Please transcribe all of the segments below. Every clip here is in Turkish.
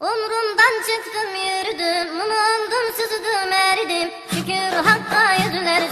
Umrumdan çıktım yürüdüm, umundum sızdım eridim, şükür Hakk'a yüzler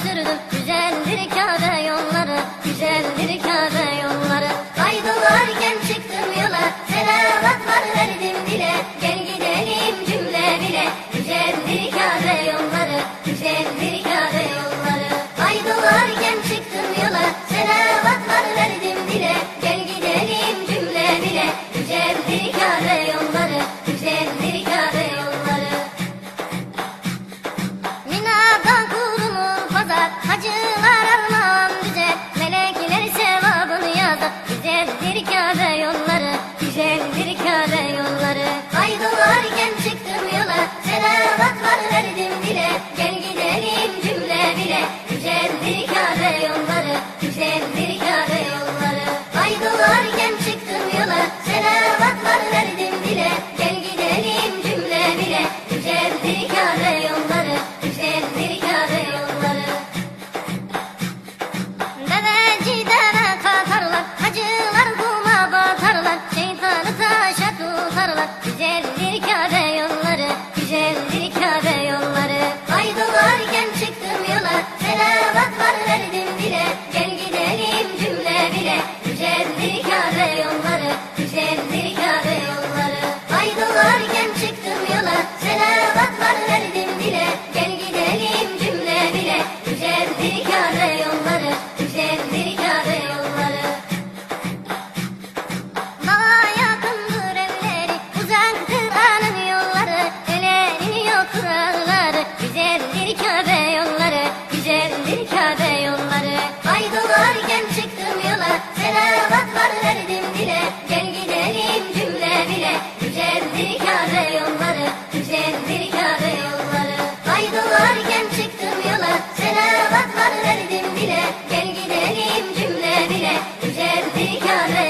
Verdim dile gel gidelim cümle bile. Güzeldir kare yolları Güzeldir kare yolları. Kaydolarken çıktım yola Selavatlar verdim dile. Gel gidelim cümle bile. Güzeldir kare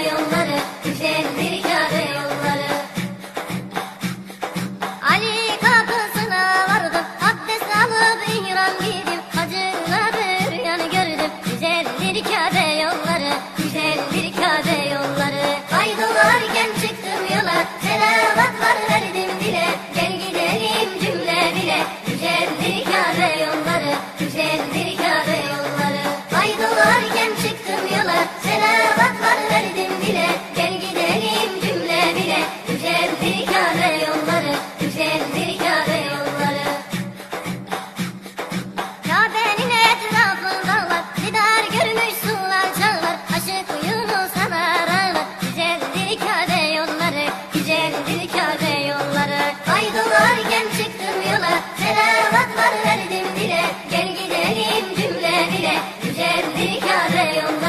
Hare Om